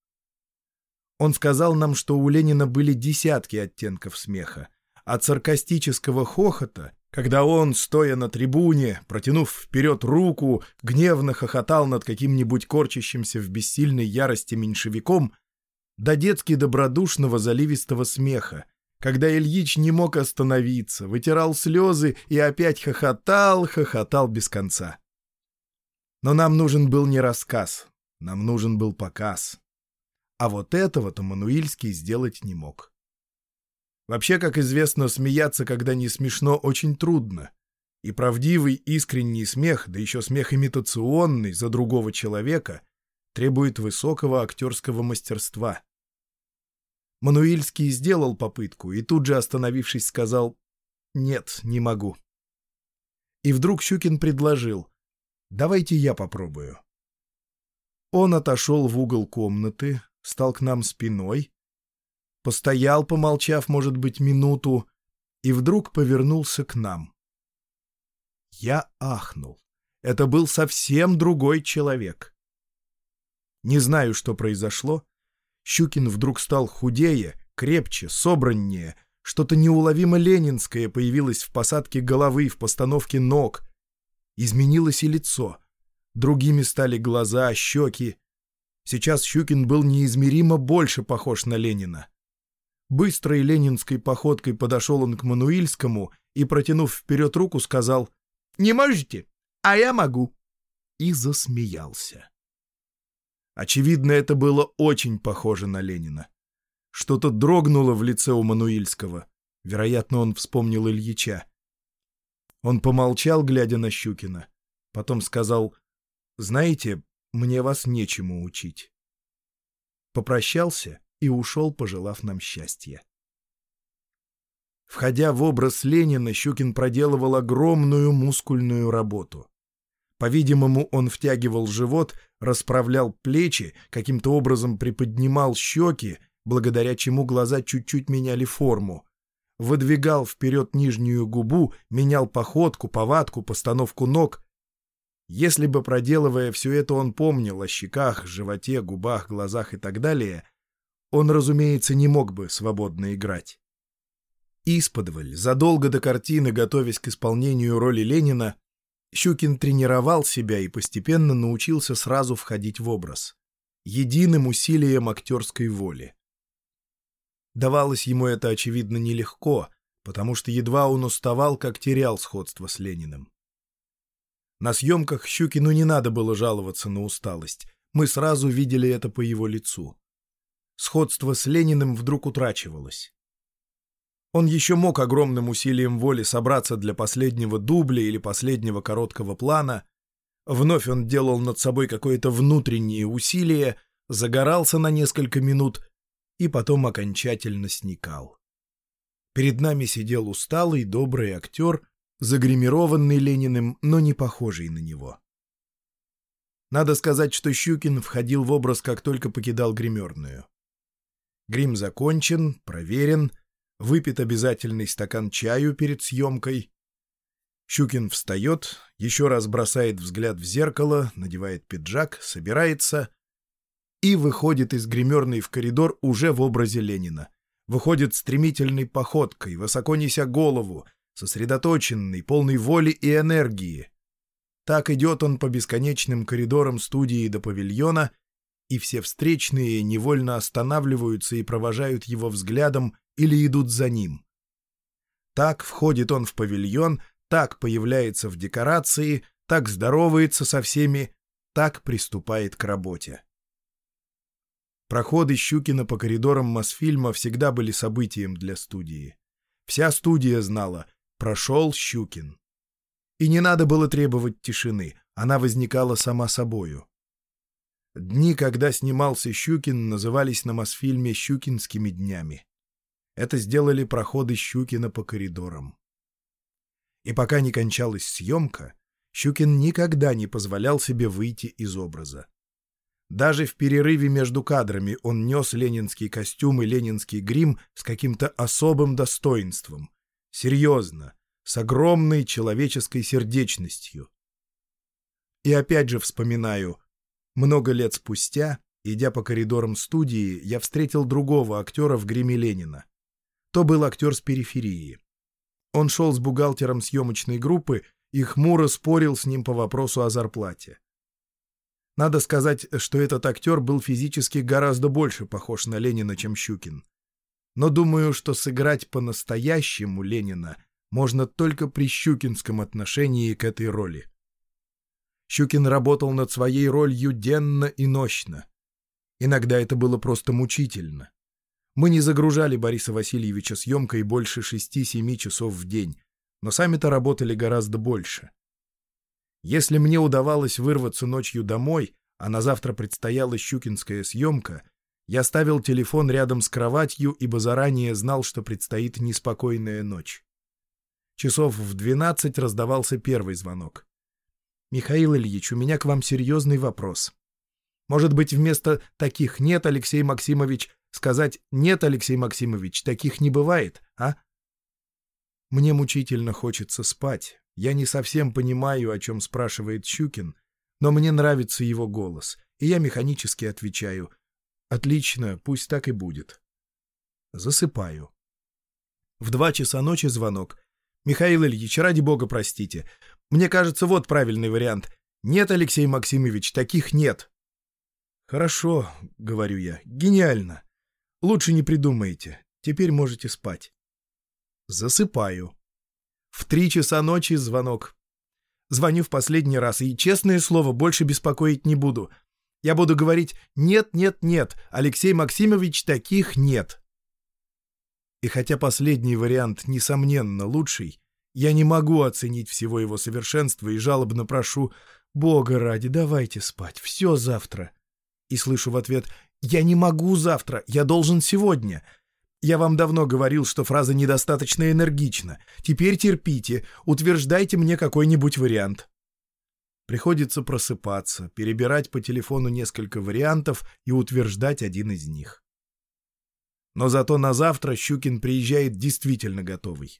Он сказал нам, что у Ленина были десятки оттенков смеха, от саркастического хохота, когда он, стоя на трибуне, протянув вперед руку, гневно хохотал над каким-нибудь корчащимся в бессильной ярости меньшевиком, до детски добродушного заливистого смеха, когда Ильич не мог остановиться, вытирал слезы и опять хохотал, хохотал без конца. Но нам нужен был не рассказ, нам нужен был показ. А вот этого-то Мануильский сделать не мог. Вообще, как известно, смеяться, когда не смешно, очень трудно. И правдивый, искренний смех, да еще смех имитационный за другого человека, требует высокого актерского мастерства. Мануильский сделал попытку и тут же, остановившись, сказал «Нет, не могу». И вдруг Щукин предложил Давайте я попробую. Он отошел в угол комнаты, стал к нам спиной, постоял, помолчав, может быть, минуту, и вдруг повернулся к нам. Я ахнул. Это был совсем другой человек. Не знаю, что произошло. Щукин вдруг стал худее, крепче, собраннее. Что-то неуловимо ленинское появилось в посадке головы, в постановке ног. Изменилось и лицо. Другими стали глаза, щеки. Сейчас Щукин был неизмеримо больше похож на Ленина. Быстрой ленинской походкой подошел он к Мануильскому и, протянув вперед руку, сказал «Не можете? А я могу!» И засмеялся. Очевидно, это было очень похоже на Ленина. Что-то дрогнуло в лице у Мануильского. Вероятно, он вспомнил Ильича. Он помолчал, глядя на Щукина. Потом сказал, «Знаете, мне вас нечему учить». Попрощался и ушел, пожелав нам счастья. Входя в образ Ленина, Щукин проделывал огромную мускульную работу. По-видимому, он втягивал живот, расправлял плечи, каким-то образом приподнимал щеки, благодаря чему глаза чуть-чуть меняли форму, выдвигал вперед нижнюю губу, менял походку, повадку, постановку ног. Если бы, проделывая все это, он помнил о щеках, животе, губах, глазах и так далее, он, разумеется, не мог бы свободно играть. Исподволь, задолго до картины, готовясь к исполнению роли Ленина, Щукин тренировал себя и постепенно научился сразу входить в образ. Единым усилием актерской воли. Давалось ему это, очевидно, нелегко, потому что едва он уставал, как терял сходство с Лениным. На съемках Щукину не надо было жаловаться на усталость. Мы сразу видели это по его лицу. Сходство с Лениным вдруг утрачивалось. Он еще мог огромным усилием воли собраться для последнего дубля или последнего короткого плана. Вновь он делал над собой какое-то внутреннее усилие, загорался на несколько минут и потом окончательно сникал. Перед нами сидел усталый, добрый актер, загримированный Лениным, но не похожий на него. Надо сказать, что Щукин входил в образ, как только покидал гримерную. Грим закончен, проверен, выпит обязательный стакан чаю перед съемкой. Щукин встает, еще раз бросает взгляд в зеркало, надевает пиджак, собирается и выходит из гримерной в коридор уже в образе Ленина. Выходит стремительной походкой, высоко неся голову, сосредоточенный, полный воли и энергии. Так идет он по бесконечным коридорам студии до павильона, и все встречные невольно останавливаются и провожают его взглядом или идут за ним. Так входит он в павильон, так появляется в декорации, так здоровается со всеми, так приступает к работе. Проходы Щукина по коридорам Мосфильма всегда были событием для студии. Вся студия знала «прошел Щукин». И не надо было требовать тишины, она возникала сама собою. Дни, когда снимался Щукин, назывались на Мосфильме «Щукинскими днями». Это сделали проходы Щукина по коридорам. И пока не кончалась съемка, Щукин никогда не позволял себе выйти из образа. Даже в перерыве между кадрами он нес ленинский костюм и ленинский грим с каким-то особым достоинством. Серьезно, с огромной человеческой сердечностью. И опять же вспоминаю, много лет спустя, идя по коридорам студии, я встретил другого актера в гриме Ленина. То был актер с периферии. Он шел с бухгалтером съемочной группы и хмуро спорил с ним по вопросу о зарплате. Надо сказать, что этот актер был физически гораздо больше похож на Ленина, чем Щукин. Но думаю, что сыграть по-настоящему Ленина можно только при щукинском отношении к этой роли. Щукин работал над своей ролью денно и нощно. Иногда это было просто мучительно. Мы не загружали Бориса Васильевича съемкой больше шести-семи часов в день, но сами-то работали гораздо больше. Если мне удавалось вырваться ночью домой, а на завтра предстояла щукинская съемка, я ставил телефон рядом с кроватью, ибо заранее знал, что предстоит неспокойная ночь. Часов в двенадцать раздавался первый звонок. «Михаил Ильич, у меня к вам серьезный вопрос. Может быть, вместо «таких нет, Алексей Максимович» сказать «нет, Алексей Максимович, таких не бывает», а?» Мне мучительно хочется спать, я не совсем понимаю, о чем спрашивает Щукин, но мне нравится его голос, и я механически отвечаю «Отлично, пусть так и будет». Засыпаю. В два часа ночи звонок. «Михаил Ильич, ради бога, простите. Мне кажется, вот правильный вариант. Нет, Алексей Максимович, таких нет». «Хорошо», — говорю я, — «гениально. Лучше не придумаете. Теперь можете спать». Засыпаю. В три часа ночи звонок. Звоню в последний раз, и, честное слово, больше беспокоить не буду. Я буду говорить «нет, нет, нет, Алексей Максимович, таких нет». И хотя последний вариант, несомненно, лучший, я не могу оценить всего его совершенства и жалобно прошу «Бога ради, давайте спать, все завтра». И слышу в ответ «Я не могу завтра, я должен сегодня». Я вам давно говорил, что фраза недостаточно энергична. Теперь терпите, утверждайте мне какой-нибудь вариант. Приходится просыпаться, перебирать по телефону несколько вариантов и утверждать один из них. Но зато на завтра Щукин приезжает действительно готовый.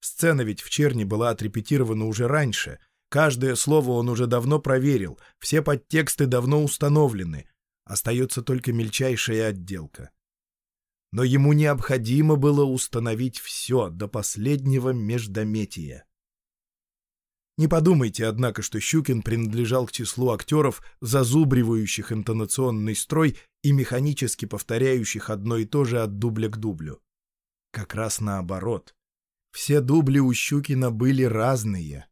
Сцена ведь в Черне была отрепетирована уже раньше. Каждое слово он уже давно проверил, все подтексты давно установлены. Остается только мельчайшая отделка но ему необходимо было установить все до последнего междометия. Не подумайте, однако, что Щукин принадлежал к числу актеров, зазубривающих интонационный строй и механически повторяющих одно и то же от дубля к дублю. Как раз наоборот. Все дубли у Щукина были разные.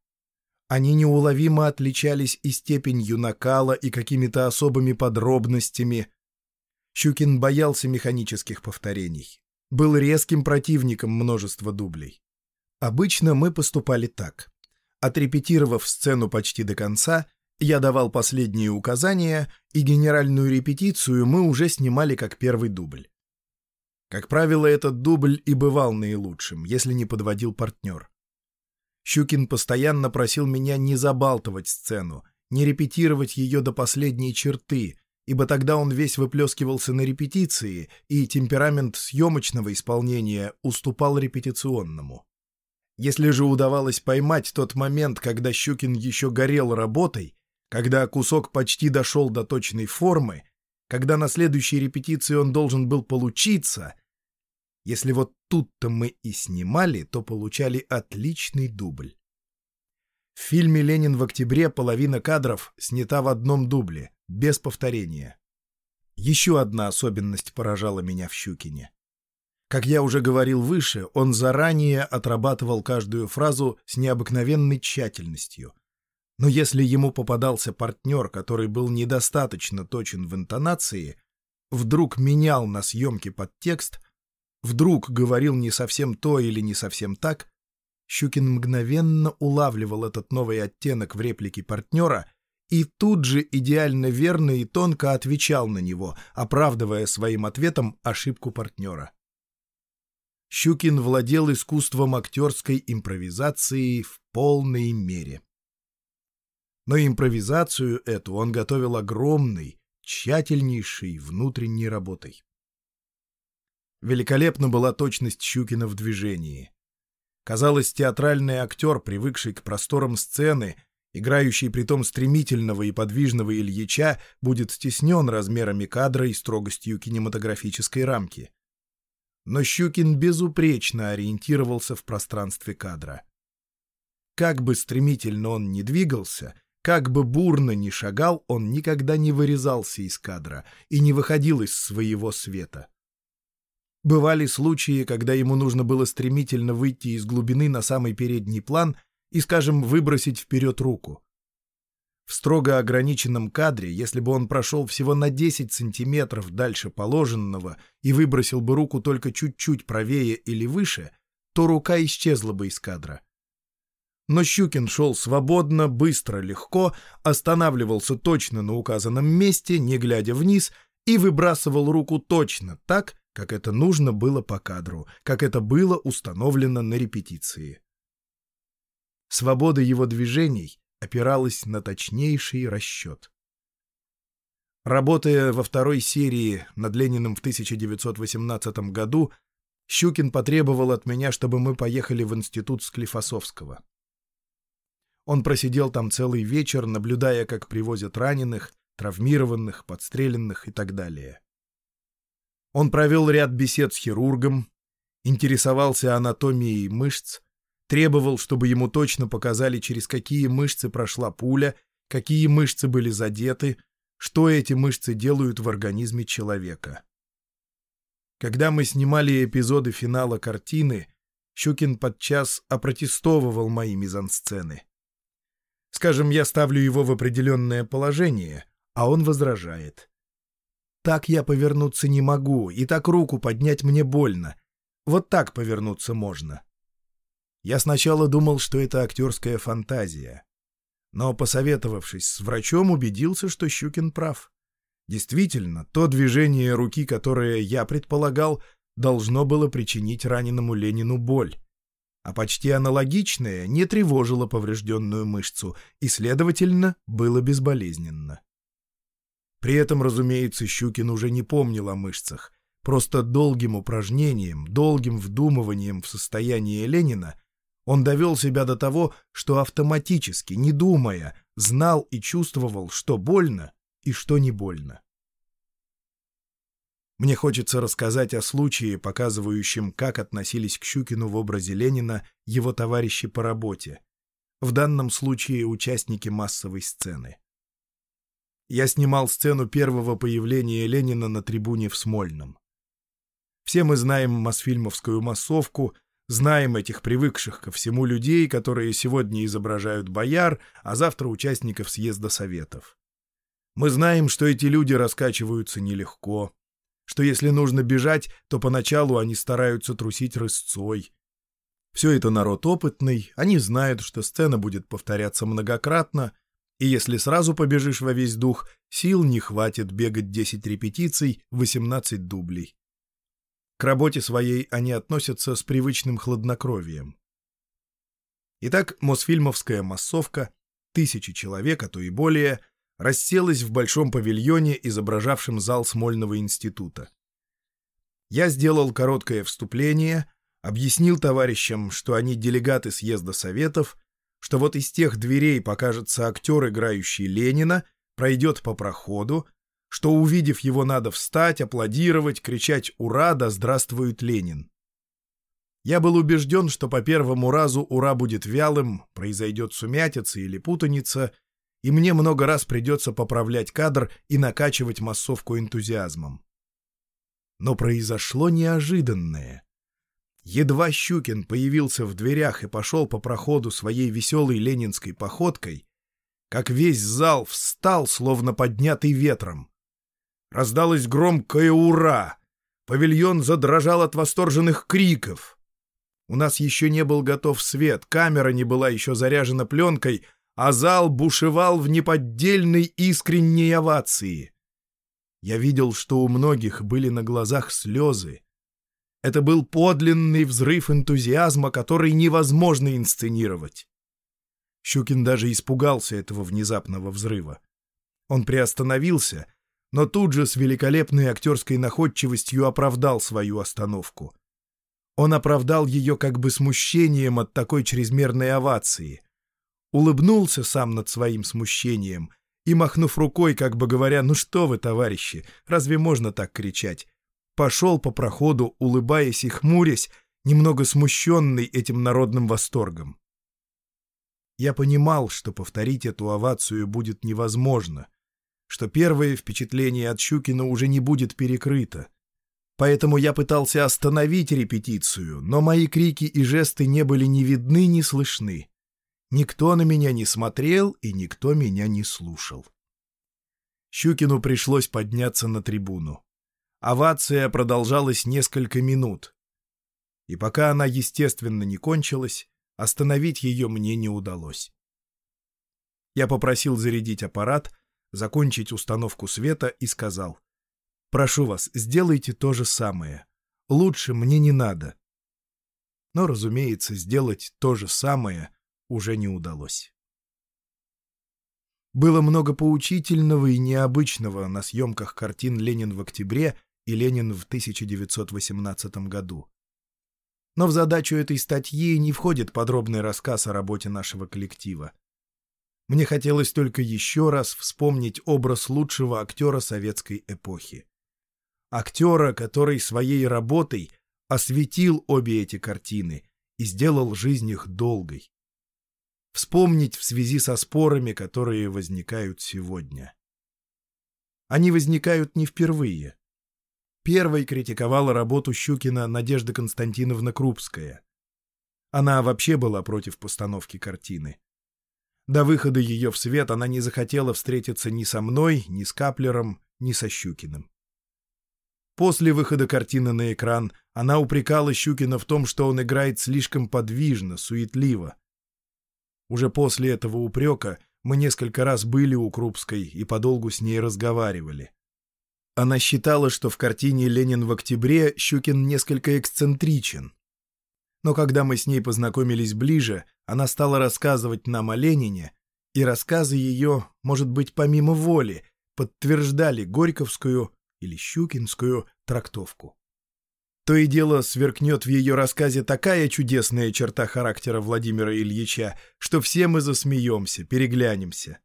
Они неуловимо отличались и степенью накала, и какими-то особыми подробностями, Щукин боялся механических повторений. Был резким противником множества дублей. Обычно мы поступали так. Отрепетировав сцену почти до конца, я давал последние указания, и генеральную репетицию мы уже снимали как первый дубль. Как правило, этот дубль и бывал наилучшим, если не подводил партнер. Щукин постоянно просил меня не забалтывать сцену, не репетировать ее до последней черты, ибо тогда он весь выплескивался на репетиции, и темперамент съемочного исполнения уступал репетиционному. Если же удавалось поймать тот момент, когда Щукин еще горел работой, когда кусок почти дошел до точной формы, когда на следующей репетиции он должен был получиться, если вот тут-то мы и снимали, то получали отличный дубль. В фильме «Ленин в октябре» половина кадров снята в одном дубле, без повторения. Еще одна особенность поражала меня в Щукине. Как я уже говорил выше, он заранее отрабатывал каждую фразу с необыкновенной тщательностью. Но если ему попадался партнер, который был недостаточно точен в интонации, вдруг менял на съемке подтекст, вдруг говорил не совсем то или не совсем так, Щукин мгновенно улавливал этот новый оттенок в реплике партнера и тут же идеально верно и тонко отвечал на него, оправдывая своим ответом ошибку партнера. Щукин владел искусством актерской импровизации в полной мере. Но импровизацию эту он готовил огромной, тщательнейшей внутренней работой. Великолепна была точность Щукина в движении. Казалось, театральный актер, привыкший к просторам сцены, играющий притом стремительного и подвижного Ильича, будет стеснен размерами кадра и строгостью кинематографической рамки. Но Щукин безупречно ориентировался в пространстве кадра. Как бы стремительно он ни двигался, как бы бурно ни шагал, он никогда не вырезался из кадра и не выходил из своего света. Бывали случаи, когда ему нужно было стремительно выйти из глубины на самый передний план и, скажем, выбросить вперед руку. В строго ограниченном кадре, если бы он прошел всего на 10 сантиметров дальше положенного и выбросил бы руку только чуть-чуть правее или выше, то рука исчезла бы из кадра. Но Щукин шел свободно, быстро, легко, останавливался точно на указанном месте, не глядя вниз, и выбрасывал руку точно так, как это нужно было по кадру, как это было установлено на репетиции. Свобода его движений опиралась на точнейший расчет. Работая во второй серии над Лениным в 1918 году, Щукин потребовал от меня, чтобы мы поехали в институт Склифосовского. Он просидел там целый вечер, наблюдая, как привозят раненых, травмированных, подстреленных и так далее. Он провел ряд бесед с хирургом, интересовался анатомией мышц, требовал, чтобы ему точно показали, через какие мышцы прошла пуля, какие мышцы были задеты, что эти мышцы делают в организме человека. Когда мы снимали эпизоды финала картины, Щукин подчас опротестовывал мои мизансцены. Скажем, я ставлю его в определенное положение, а он возражает. Так я повернуться не могу, и так руку поднять мне больно. Вот так повернуться можно. Я сначала думал, что это актерская фантазия. Но, посоветовавшись с врачом, убедился, что Щукин прав. Действительно, то движение руки, которое я предполагал, должно было причинить раненому Ленину боль. А почти аналогичное не тревожило поврежденную мышцу и, следовательно, было безболезненно. При этом, разумеется, Щукин уже не помнил о мышцах. Просто долгим упражнением, долгим вдумыванием в состояние Ленина он довел себя до того, что автоматически, не думая, знал и чувствовал, что больно и что не больно. Мне хочется рассказать о случае, показывающем, как относились к Щукину в образе Ленина его товарищи по работе, в данном случае участники массовой сцены. Я снимал сцену первого появления Ленина на трибуне в Смольном. Все мы знаем Мосфильмовскую массовку, знаем этих привыкших ко всему людей, которые сегодня изображают бояр, а завтра участников съезда Советов. Мы знаем, что эти люди раскачиваются нелегко, что если нужно бежать, то поначалу они стараются трусить рысцой. Все это народ опытный, они знают, что сцена будет повторяться многократно, и если сразу побежишь во весь дух, сил не хватит бегать 10 репетиций, 18 дублей. К работе своей они относятся с привычным хладнокровием. Итак, Мосфильмовская массовка, тысячи человек, а то и более, расселась в большом павильоне, изображавшем зал Смольного института. Я сделал короткое вступление, объяснил товарищам, что они делегаты съезда Советов, что вот из тех дверей покажется актер, играющий Ленина, пройдет по проходу, что, увидев его, надо встать, аплодировать, кричать «Ура! Да здравствует Ленин!». Я был убежден, что по первому разу «Ура!» будет вялым, произойдет сумятица или путаница, и мне много раз придется поправлять кадр и накачивать массовку энтузиазмом. Но произошло неожиданное. Едва Щукин появился в дверях и пошел по проходу своей веселой ленинской походкой, как весь зал встал, словно поднятый ветром. Раздалось громкое «Ура!». Павильон задрожал от восторженных криков. У нас еще не был готов свет, камера не была еще заряжена пленкой, а зал бушевал в неподдельной искренней овации. Я видел, что у многих были на глазах слезы. Это был подлинный взрыв энтузиазма, который невозможно инсценировать. Щукин даже испугался этого внезапного взрыва. Он приостановился — но тут же с великолепной актерской находчивостью оправдал свою остановку. Он оправдал ее как бы смущением от такой чрезмерной овации. Улыбнулся сам над своим смущением и, махнув рукой, как бы говоря, «Ну что вы, товарищи, разве можно так кричать?» Пошел по проходу, улыбаясь и хмурясь, немного смущенный этим народным восторгом. Я понимал, что повторить эту овацию будет невозможно — что первое впечатление от Щукина уже не будет перекрыто. Поэтому я пытался остановить репетицию, но мои крики и жесты не были ни видны, ни слышны. Никто на меня не смотрел, и никто меня не слушал. Щукину пришлось подняться на трибуну. Овация продолжалась несколько минут. И пока она, естественно, не кончилась, остановить ее мне не удалось. Я попросил зарядить аппарат, закончить установку света и сказал. «Прошу вас, сделайте то же самое. Лучше мне не надо». Но, разумеется, сделать то же самое уже не удалось. Было много поучительного и необычного на съемках картин «Ленин в октябре» и «Ленин в 1918 году». Но в задачу этой статьи не входит подробный рассказ о работе нашего коллектива. Мне хотелось только еще раз вспомнить образ лучшего актера советской эпохи. Актера, который своей работой осветил обе эти картины и сделал жизнь их долгой. Вспомнить в связи со спорами, которые возникают сегодня. Они возникают не впервые. Первой критиковала работу Щукина Надежда Константиновна Крупская. Она вообще была против постановки картины. До выхода ее в свет она не захотела встретиться ни со мной, ни с Каплером, ни со Щукиным. После выхода картины на экран она упрекала Щукина в том, что он играет слишком подвижно, суетливо. Уже после этого упрека мы несколько раз были у Крупской и подолгу с ней разговаривали. Она считала, что в картине «Ленин в октябре» Щукин несколько эксцентричен, но когда мы с ней познакомились ближе, она стала рассказывать нам о Ленине, и рассказы ее, может быть, помимо воли, подтверждали Горьковскую или Щукинскую трактовку. То и дело сверкнет в ее рассказе такая чудесная черта характера Владимира Ильича, что все мы засмеемся, переглянемся.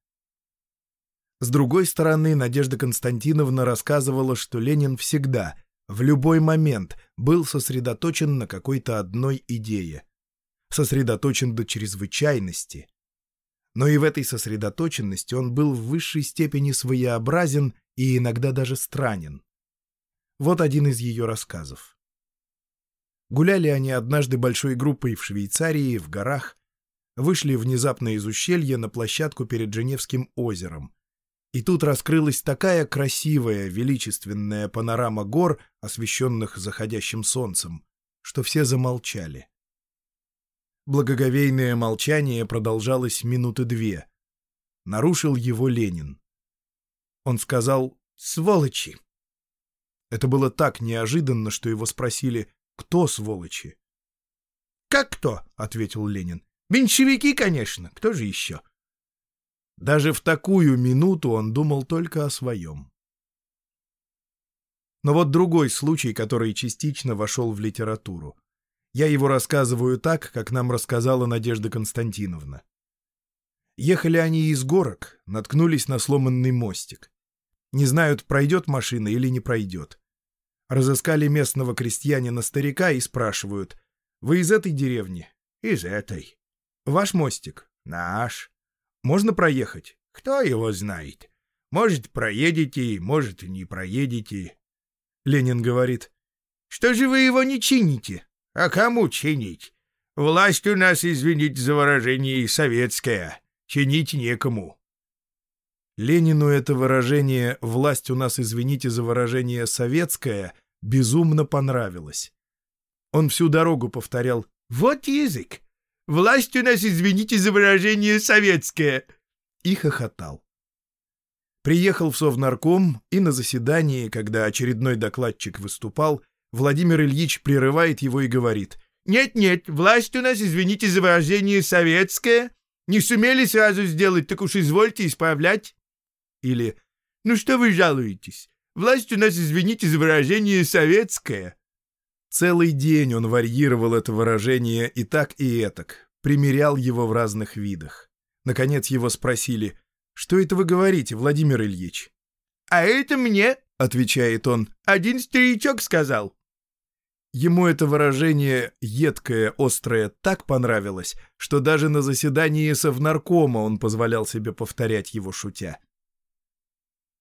С другой стороны, Надежда Константиновна рассказывала, что Ленин всегда, в любой момент был сосредоточен на какой-то одной идее. Сосредоточен до чрезвычайности. Но и в этой сосредоточенности он был в высшей степени своеобразен и иногда даже странен. Вот один из ее рассказов. Гуляли они однажды большой группой в Швейцарии, в горах, вышли внезапно из ущелья на площадку перед Женевским озером, и тут раскрылась такая красивая, величественная панорама гор, освещенных заходящим солнцем, что все замолчали. Благоговейное молчание продолжалось минуты две. Нарушил его Ленин. Он сказал «Сволочи!». Это было так неожиданно, что его спросили «Кто сволочи?». «Как кто?» — ответил Ленин. «Меньшевики, конечно. Кто же еще?» Даже в такую минуту он думал только о своем. Но вот другой случай, который частично вошел в литературу. Я его рассказываю так, как нам рассказала Надежда Константиновна. Ехали они из горок, наткнулись на сломанный мостик. Не знают, пройдет машина или не пройдет. Разыскали местного крестьянина-старика и спрашивают, «Вы из этой деревни?» «Из этой». «Ваш мостик?» «Наш». «Можно проехать?» «Кто его знает? Может, проедете, может, не проедете». Ленин говорит, «Что же вы его не чините?» «А кому чинить? Власть у нас, извините за выражение, советская. Чинить некому». Ленину это выражение «власть у нас, извините за выражение, советская» безумно понравилось. Он всю дорогу повторял «Вот язык! Власть у нас, извините за выражение, советская!» и хохотал. Приехал в Совнарком, и на заседании, когда очередной докладчик выступал, Владимир Ильич прерывает его и говорит «Нет-нет, власть у нас, извините за выражение, советская. Не сумели сразу сделать, так уж извольте исправлять». Или «Ну что вы жалуетесь? Власть у нас, извините за выражение, советская». Целый день он варьировал это выражение и так, и этак, примерял его в разных видах. Наконец его спросили «Что это вы говорите, Владимир Ильич?» «А это мне», — отвечает он, — «один старичок сказал». Ему это выражение едкое, острое так понравилось, что даже на заседании Совнаркома он позволял себе повторять его шутя.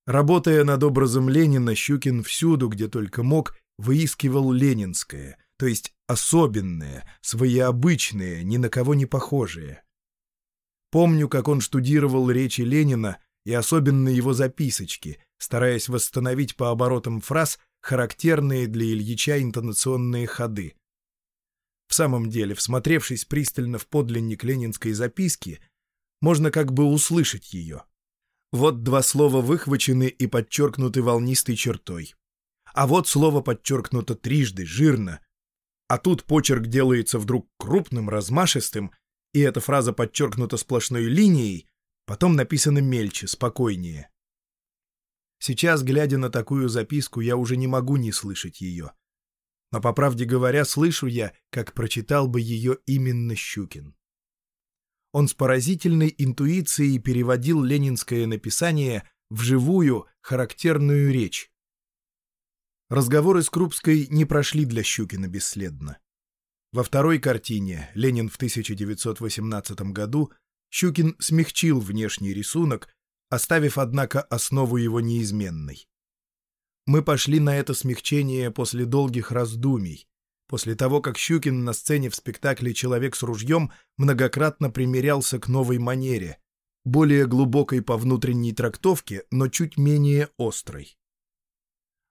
Работая над образом Ленина, Щукин всюду, где только мог, выискивал ленинское, то есть особенное, своеобычное, ни на кого не похожее. Помню, как он штудировал речи Ленина и особенно его записочки, стараясь восстановить по оборотам фраз характерные для Ильича интонационные ходы. В самом деле, всмотревшись пристально в подлинник ленинской записки, можно как бы услышать ее. Вот два слова выхвачены и подчеркнуты волнистой чертой. А вот слово подчеркнуто трижды, жирно. А тут почерк делается вдруг крупным, размашистым, и эта фраза подчеркнута сплошной линией, потом написано мельче, спокойнее. Сейчас, глядя на такую записку, я уже не могу не слышать ее. Но, по правде говоря, слышу я, как прочитал бы ее именно Щукин. Он с поразительной интуицией переводил ленинское написание в живую, характерную речь. Разговоры с Крупской не прошли для Щукина бесследно. Во второй картине «Ленин в 1918 году» Щукин смягчил внешний рисунок, оставив, однако, основу его неизменной. Мы пошли на это смягчение после долгих раздумий, после того, как Щукин на сцене в спектакле «Человек с ружьем» многократно примерялся к новой манере, более глубокой по внутренней трактовке, но чуть менее острой.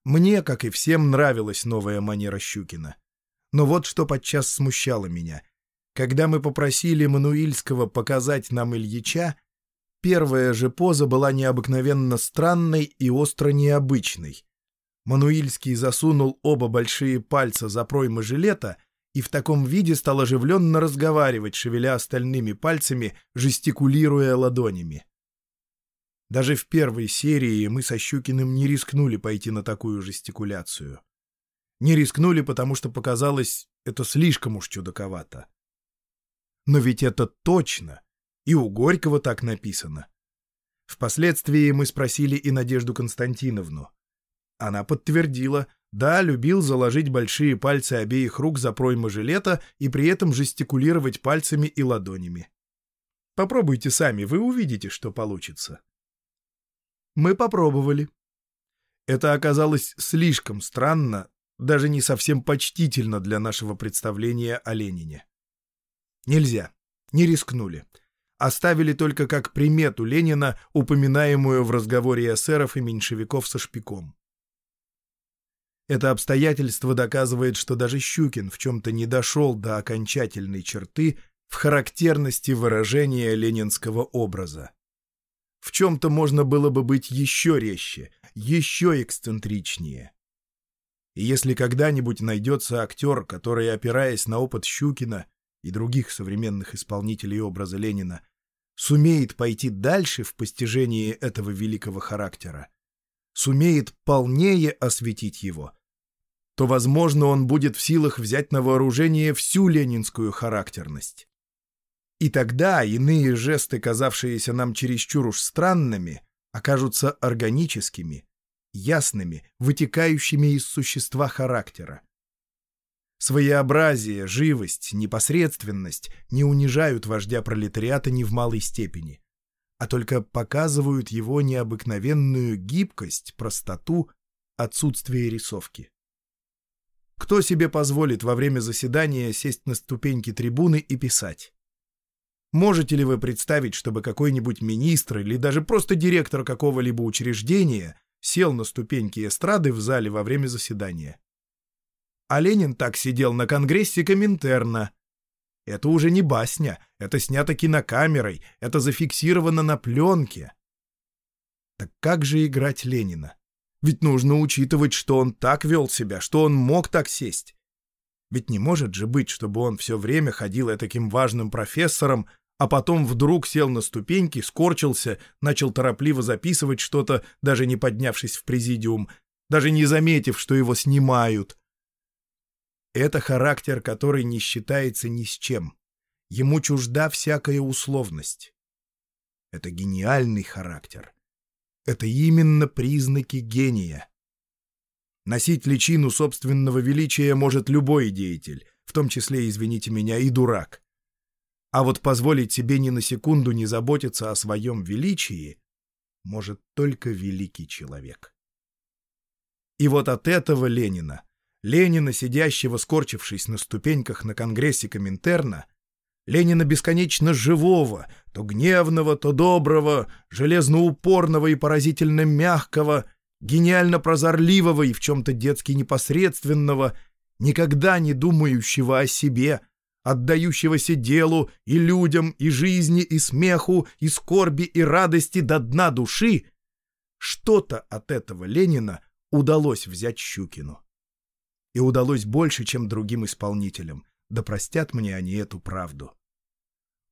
Мне, как и всем, нравилась новая манера Щукина. Но вот что подчас смущало меня. Когда мы попросили Мануильского показать нам Ильича, Первая же поза была необыкновенно странной и остро необычной. Мануильский засунул оба большие пальца за проймы жилета и в таком виде стал оживленно разговаривать, шевеля остальными пальцами, жестикулируя ладонями. Даже в первой серии мы со Щукиным не рискнули пойти на такую жестикуляцию. Не рискнули, потому что показалось это слишком уж чудаковато. Но ведь это точно и у Горького так написано. Впоследствии мы спросили и Надежду Константиновну. Она подтвердила, да, любил заложить большие пальцы обеих рук за проймы жилета и при этом жестикулировать пальцами и ладонями. Попробуйте сами, вы увидите, что получится. Мы попробовали. Это оказалось слишком странно, даже не совсем почтительно для нашего представления о Ленине. Нельзя, не рискнули оставили только как примету Ленина, упоминаемую в разговоре эсеров и меньшевиков со шпиком. Это обстоятельство доказывает, что даже Щукин в чем-то не дошел до окончательной черты в характерности выражения ленинского образа. В чем-то можно было бы быть еще резче, еще эксцентричнее. И если когда-нибудь найдется актер, который, опираясь на опыт Щукина и других современных исполнителей образа Ленина, сумеет пойти дальше в постижении этого великого характера, сумеет полнее осветить его, то, возможно, он будет в силах взять на вооружение всю ленинскую характерность. И тогда иные жесты, казавшиеся нам чересчур уж странными, окажутся органическими, ясными, вытекающими из существа характера. Своеобразие, живость, непосредственность не унижают вождя пролетариата ни в малой степени, а только показывают его необыкновенную гибкость, простоту, отсутствие рисовки. Кто себе позволит во время заседания сесть на ступеньки трибуны и писать? Можете ли вы представить, чтобы какой-нибудь министр или даже просто директор какого-либо учреждения сел на ступеньки эстрады в зале во время заседания? А Ленин так сидел на конгрессе Коминтерна. Это уже не басня, это снято кинокамерой, это зафиксировано на пленке. Так как же играть Ленина? Ведь нужно учитывать, что он так вел себя, что он мог так сесть. Ведь не может же быть, чтобы он все время ходил таким важным профессором, а потом вдруг сел на ступеньки, скорчился, начал торопливо записывать что-то, даже не поднявшись в президиум, даже не заметив, что его снимают. Это характер, который не считается ни с чем. Ему чужда всякая условность. Это гениальный характер. Это именно признаки гения. Носить личину собственного величия может любой деятель, в том числе, извините меня, и дурак. А вот позволить себе ни на секунду не заботиться о своем величии может только великий человек. И вот от этого Ленина, Ленина, сидящего, скорчившись на ступеньках на Конгрессе Коминтерна, Ленина бесконечно живого, то гневного, то доброго, железноупорного и поразительно мягкого, гениально прозорливого и в чем-то детски непосредственного, никогда не думающего о себе, отдающегося делу и людям, и жизни, и смеху, и скорби, и радости до дна души, что-то от этого Ленина удалось взять Щукину. И удалось больше, чем другим исполнителям, да простят мне они эту правду.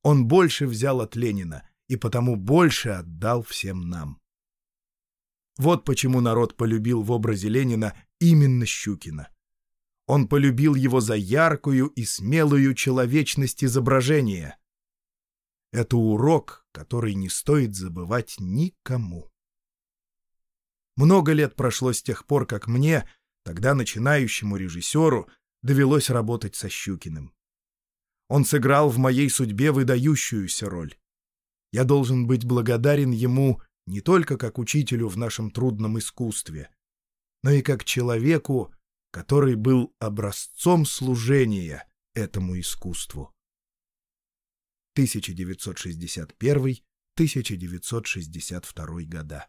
Он больше взял от Ленина и потому больше отдал всем нам. Вот почему народ полюбил в образе Ленина именно Щукина. Он полюбил его за яркую и смелую человечность изображения. Это урок, который не стоит забывать никому. Много лет прошло с тех пор, как мне, тогда начинающему режиссеру, довелось работать со Щукиным. Он сыграл в моей судьбе выдающуюся роль. Я должен быть благодарен ему не только как учителю в нашем трудном искусстве, но и как человеку, который был образцом служения этому искусству. 1961-1962 года.